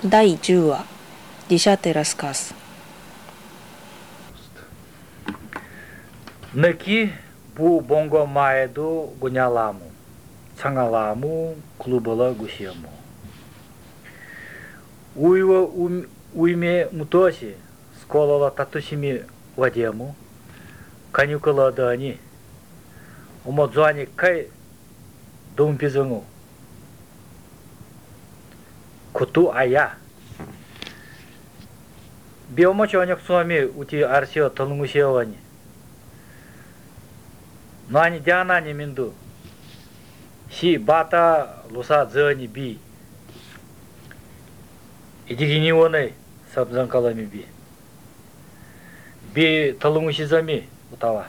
第10話 десятый Неки бу бонго маэду гуняламу. Цангаламу клубала гусему. Уйва уйме мутоси сколала татусими вадему канюкала дани. Умодзуани кай думпизуну Куту ая. Биомочонек суами ути арсио талунгусиовани. Но они диана не минду. Си бата луса дзани би. Идигини воны сабзанкалами би. Би талунгусизами утава.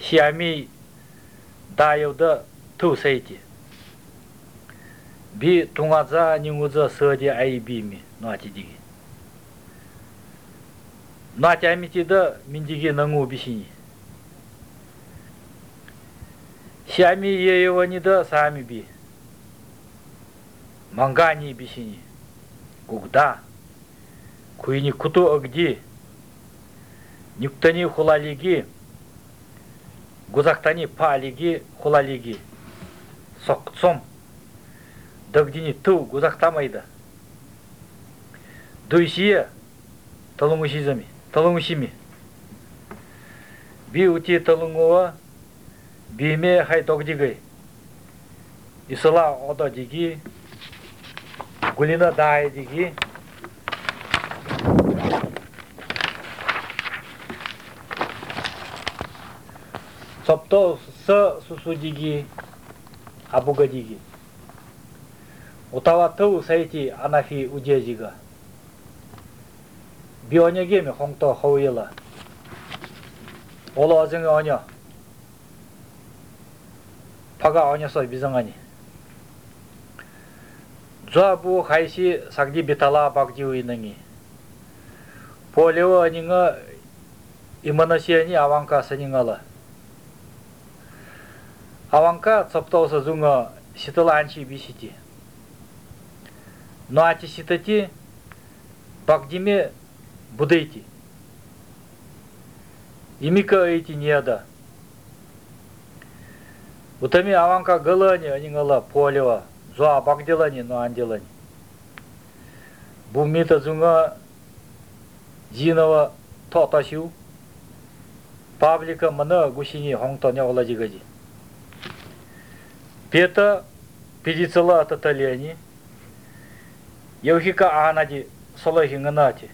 Си ами дайода ту сейти. Би тунгаза нингуза сади ай бими. Ну атидиги. Ну атямитида миндиги нангу бисини. Сями ееванида сами би. Мангани бисини. Гугда. Куини куту агди. Нюктани хулалиги. Гузактани палиги хулалиги. Сокцом. дәудені ту ұзақтамайды дуйсия талымышизами талымышими би ути талыңуа биме хай дөгдігі исыла дегі, диги гулина дай диги. Сопто с абуга дегі утаватуу сайти анафи удежига. Бионегеми хонто хоуила оло азыңы оньо пага оньосой бизыңани джа бу хайси сагди битала багди уйныңи полео аныңы иманасияни аванка сыныңала аванка цоптоуса зуңо ситыла анчи бисити. Но ати ситати багдиме будейти. Имика эти неда Утами аванка галани, анингала полева, зуа багдилани, но анделани. Бумита зунга зинова тотасю, паблика мана гусини хонто няваладигади. Пета педицела таталени, Яухика анади солахи нганати,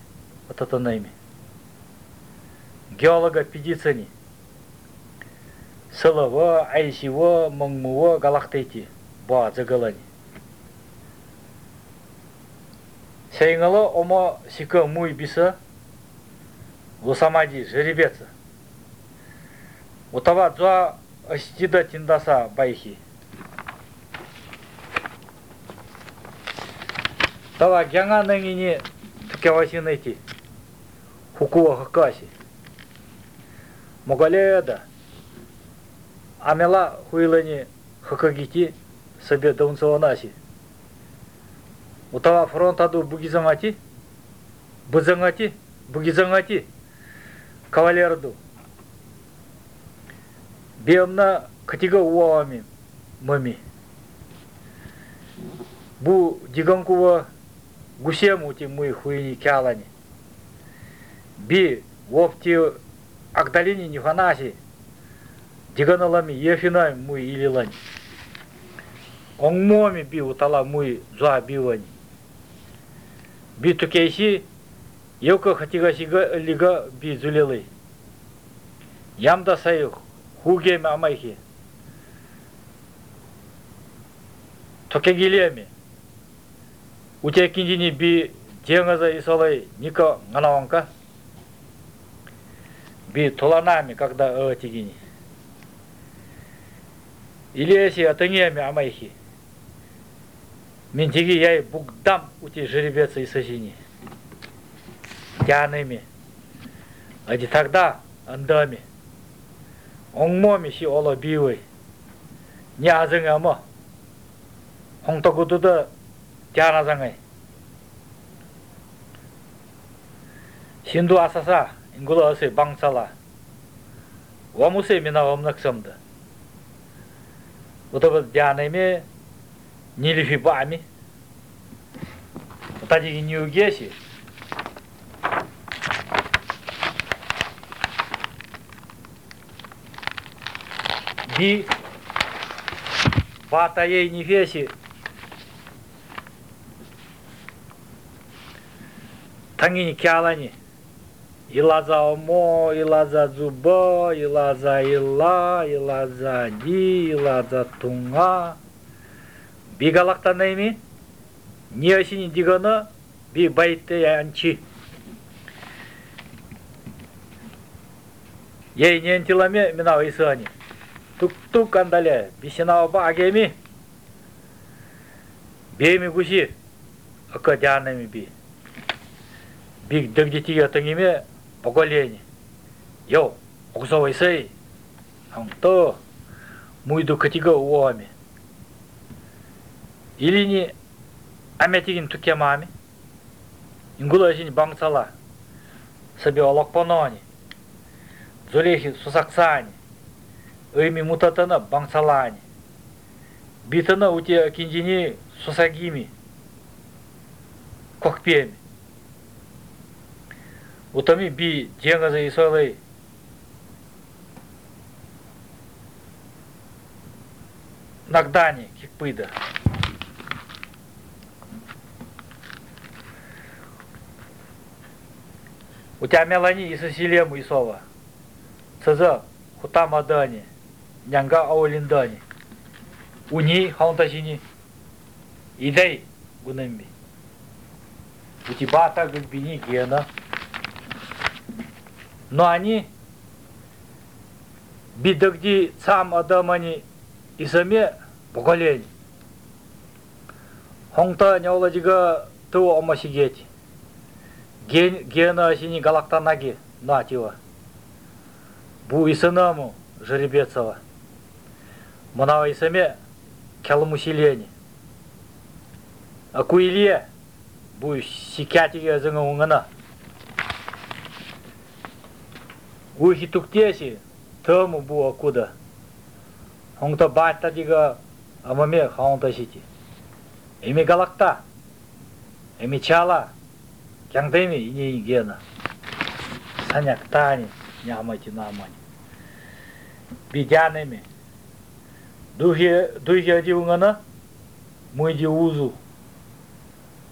ататанайми. Геолога педицани. сылыва, айсива, мыңмуа галақтайти, ба загалани. Сейнгала ома сика муй биса, лусамади жеребеца. Утава дзуа астида тиндаса байхи. Тава гянга нангини тукяваси найти. Хукуа хакаси. Могаледа. амела хуйлани хакагити себе даунсаванаси. Утава фронтаду бугизангати, бузангати, бугизангати, кавалерду. Биамна катига уами мами. Бу диганкува гусему ти мui хуйни кялани. Би вовти агдалини ниханаси. диганалами ефинай муй илилань. Онгмоми би утала муй зуа бивань. Би тукейси евка хатигасига лига би зулелы. Ямда сай хугеми амайхи. Токегилеми. Уте киндини би жеңаза исалай ника ганаванка. Би толанами, когда ötигини. Илиаси атангиями амайхи. Ментиги яй бугдам ути жеребеца и сосини. Тяными. Ади тогда андами. Онгмоми си ола бивой. Не а, 뭐, 홍 갸나상의 Синду асаса, ингула асы бангцала. Вамусы мина вамнаксамды. Вот это дянами, нилифибами. Вот эти не угеси. Би батаей не веси. Хангини кялани. Илаза омо, илаза зубо, илаза илла, илаза ди, илаза тунга. Бигалактан эми? Не осини дигоно би байте янчи. Ей не антиламе мина исани. Тук-тук андале, бисина оба агеми. Беми гуси, акадянами би биг дагдитига тангиме поколение йо оксовой сей то муйду катига уоми или не аметигин тукемами ингулашин бамцала. Саби олокпонони золехи сусаксани 의미 мутатана бамцалани битана ути киндини сусагими. Кокпеми утами би жеңазы исолай нагдани кикпыда. У тебя мелани и сосилему исова цеза хутамадани. Нянга аулиндани уни хаунтасини. Идей гунамби у тебя так бини гена но они бидогди цам адамани исаме бугалень. Хонта няуладига ту омасигеть. Ген гена сини галактанаги натива. Бу исанаму жеребецова. Манава исаме кялмусилени. Акуиле бу сикятиге зыңы уңына. Уйхи туктеси тему бу акуда. Хонта батта дига амаме хаунта сити. Эми галакта. Эми чала. Кянгдеми ини гена. Саняк тани нямати намани. Бидянеми. Духи духи адиунгана муйди узу.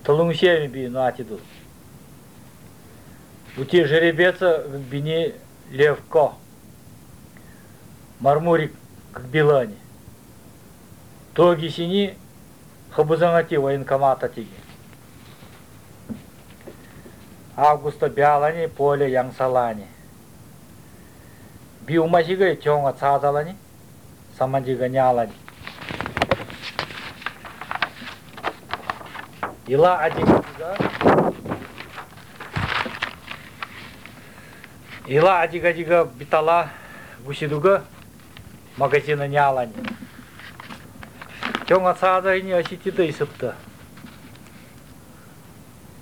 Талунгсеми би натиду. Ути жеребеца бини Левко. Мармурик к Билане. Тоги сини хабузангати военкомата тиги. Августа бялани поле янсалани. Биумасигай тёнга цадалани, самандига нялани. Ила один Ила адига дига битала гусидуга магазина не алани. Тёң ацаада ини аситида исыпты.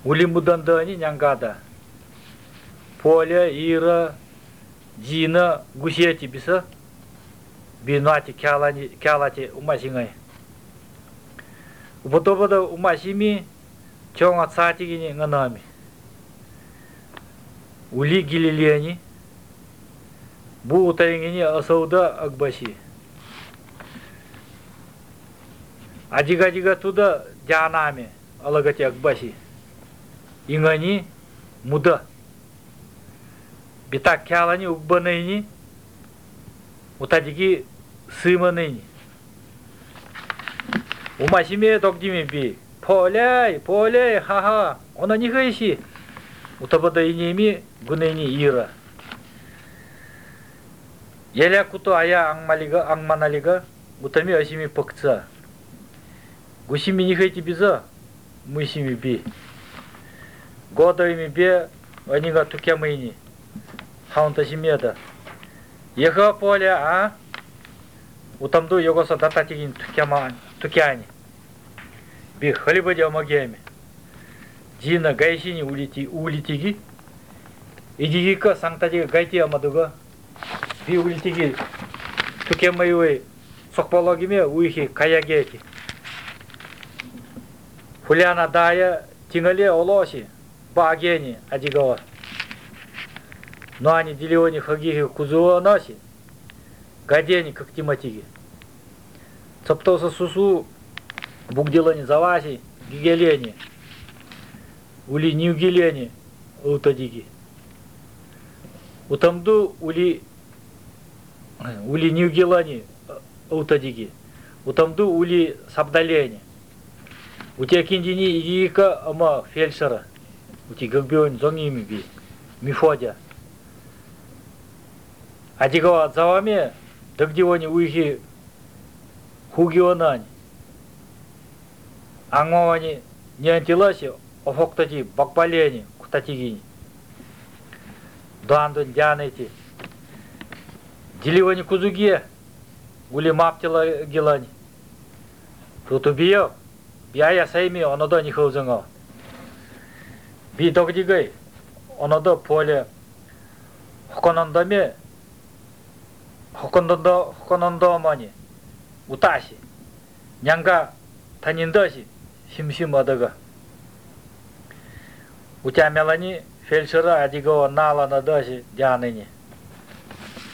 Улимуданда ани нянгада. Поля, Ира, Дина, гусети биса. Бинати кялани кялати умасингай. Уботобода умасими тёң ацаатигини нганами ули гилилени бу утайнгини асауда акбаси. Адига-дига туда дянами алагати акбаси. Ингани муда. Бита кялани уббанайни утадиги сыманайни умасиме догдими би поляй поляй ха-ха она не хайси утабадайнеми гунени ира. Еля куту ая ангмалига ангманалига утами осими пакца. Гусими не хэти биза, мысими би. Годовими бе анига тукямыни. Хаунта семеда. Еха поле а утамду йогоса дататигин тукяма тукяни. Би халибади омагеми. 지나 가이신이 우리티 우리티기 이기기가 상타지가 가이티야마도가 비 우리티기 tukemayoy sokpalogime uihi kayageki хуляна дая тингале олоси багени адигова но они делиони хагихи кузуоноси гадени как тиматиги цаптоса сусу бугделани заваси гигелени ули нивгеляне утадиги. Утамду ули э, ули нивгелани э, утадиги. Утамду ули сабдаляне. У тебя киндини идика ама фельдшера. У тебя как бы он за ними би. Мифодя. А дигова заваме, да где они уйхи хугионань. Ангоани не антиласи, офоктати бакбалени кутатигини дуандун дианети диливани кузуге Гули гулимаптила гилани рутубио бияя сайми онодо нихаузыңо би догдигай онодо поле. Хоконондоме хокондондо хоконондомани утаси нянга таниндаси симсимадага у тебя, Мелани, фельдшера одного нала на дозе дяныни.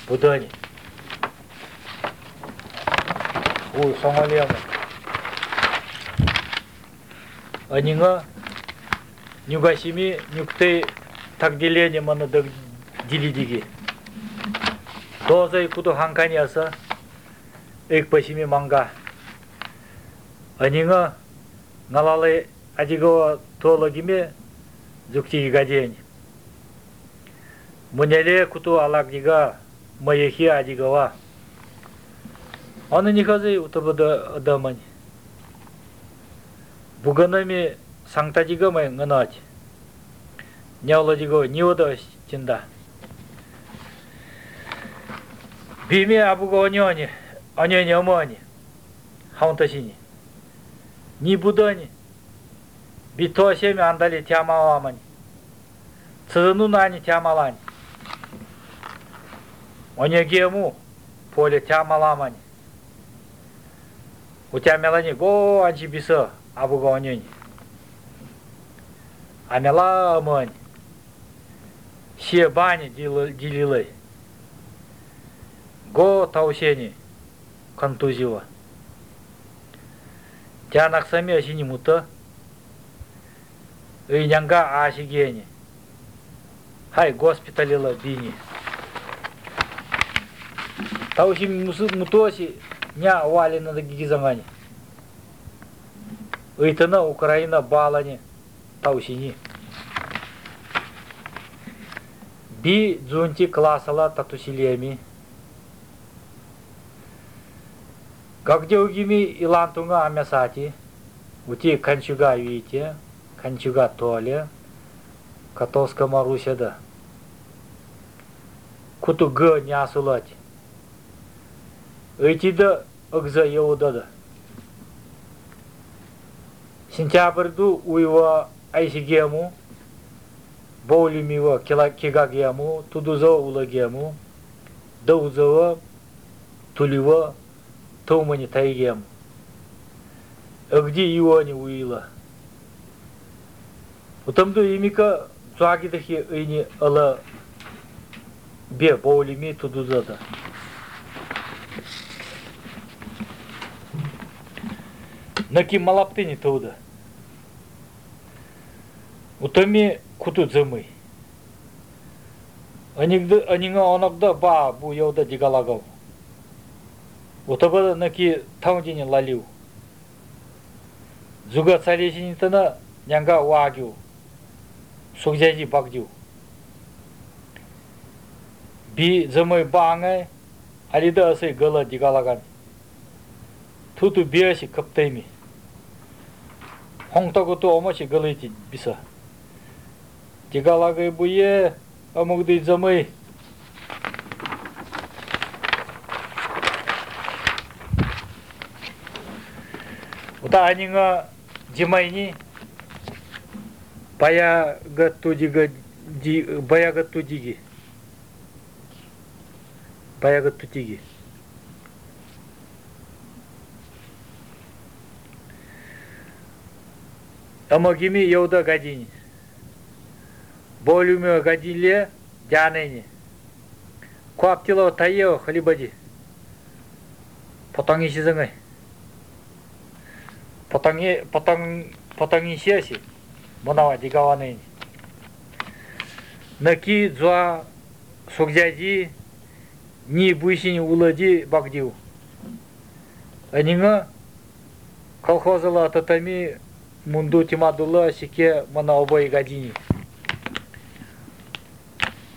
Будони. Уй, хамалема. Анига, нюгасими, нюкты, так деление мана да дилидиги. Доза и куду ханканьяса, эк пасими манга. Анига, налалы адиго тологиме, зуктиги гадень Мунеле куту алагдига маяхи адигава. Аны нихазы утабада адамань. Буганами саңтадига май нганать. Няуладиго ниода стинда. Биме абуга онёни, онёни омони. Хаунтасини. Ни будани. Бито семи андали тямаамани. Цыну нани тямалани. онегему поле тямаламани. У тебя мелани го анчи бисо абуга онёни. Амела амани. Все бани дилилы. Го таусени контузива. Тянаксами асини мута. Инянга асигени. Хай госпиталила бини. Тауши мутоси ня вали на гигизангани. Ыйтына Украина балани таусини. Би дзунти классала татусилеми. Гагдеугими илантунга амясати. Ути канчуга вите, канчуга толе, катоска марусяда. Куту г нясулати. Ыйтида ыгза еудада. Сентябрьду уйва айсигему, боулимива кигагему, тудуза улагему, даузава, тулива, томани тайгем. Его не уила? Утамду имика цагидахи ыни ала бе боулими тудузада. Наки малаптыни туда. Утами куту зымы. Анигды анинга оногда ба бу яуда дигалагау. Утабада наки таунжини лалиу. Зуга царесинитана нянга вагю sugjani bagdiu. Bi zamay bangay alida asay gala digalagan. Tutu biyasi kaptaymi. Hongtago tu omasi galayti bisa. Digaлагай буе амугды замай. Ута анинга димайни баягатудиги баягатудиги Амагими Йоуда Гадини. Болюме Гадиле Дянени. Куаптилова Таео Халибади. Потанги Сизангай. Потанги, потанги, потанги 문화와 네가 와니 나키 좌 не 니 부신 улыди багдиу анинга колхозала татами мунду тимадула сике мана обой гадини.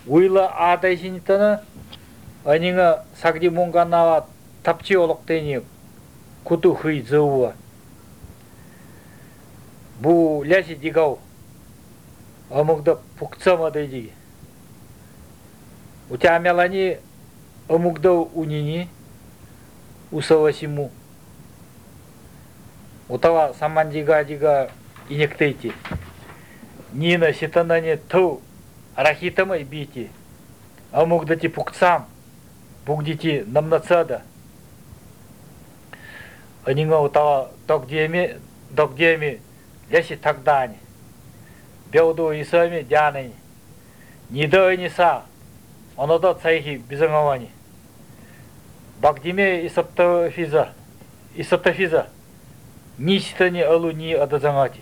Уйла адайсинитана анинга сагди мунгана тапчи олоктени куту хый зыуа бу ляси дигау. Амугда пукцама дайдиги у тебя мелани амугда унини усавасиму. Утава самандига дига инектейти нина ситанане ту арахитамай бити. Амугдати пукцам бугдити намнацада. Анинга утава догдеми догдеми ляси тагдани беуду исами дянани нида ниса онода цайхи бизангавани багдиме исаптафиза исаптафиза Ничто не алуни адазамати.